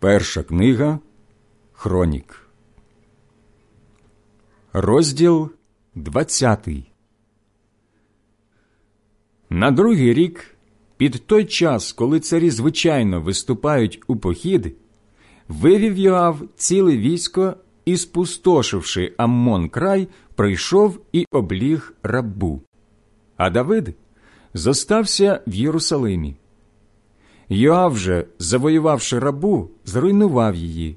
Перша книга Хронік. Розділ 20 На другий рік, під той час, коли царі звичайно виступають у похід, вивів Йоав ціле військо і, спустошивши Аммон край, прийшов і обліг рабу. А Давид зостався в Єрусалимі. Йоав же, завоювавши рабу, зруйнував її.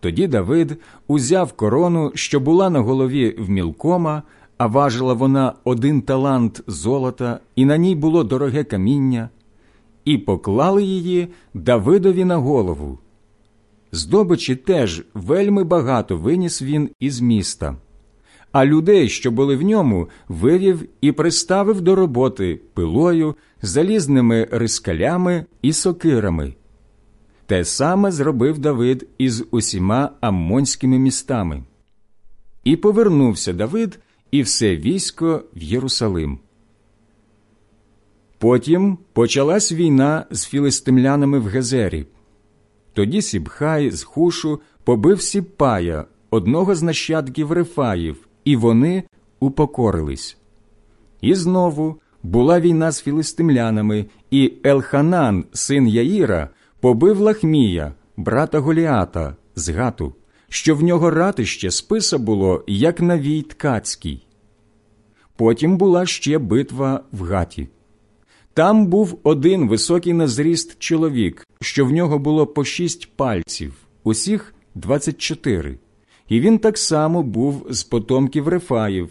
Тоді Давид узяв корону, що була на голові в мілкома, а важила вона один талант золота, і на ній було дороге каміння, і поклали її Давидові на голову. Здобичі теж вельми багато виніс він із міста а людей, що були в ньому, вивів і приставив до роботи пилою, залізними рискалями і сокирами. Те саме зробив Давид із усіма аммонськими містами. І повернувся Давид і все військо в Єрусалим. Потім почалась війна з філистимлянами в Гезері. Тоді Сібхай з Хушу побив Сіпая, одного з нащадків Рефаїв, і вони упокорились. І знову була війна з філистимлянами, і Елханан, син Яїра, побив Лахмія, брата Голіата, з Гату, що в нього ратище списа було, як навій ткацький. Потім була ще битва в Гаті. Там був один високий на зріст чоловік, що в нього було по шість пальців, усіх двадцять чотири і він так само був з потомків Рефаїв.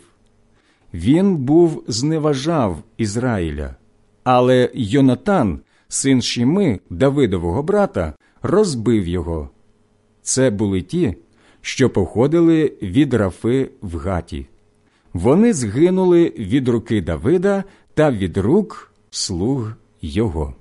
Він був зневажав Ізраїля, але Йонатан, син Шіми, Давидового брата, розбив його. Це були ті, що походили від Рафи в Гаті. Вони згинули від руки Давида та від рук слуг його.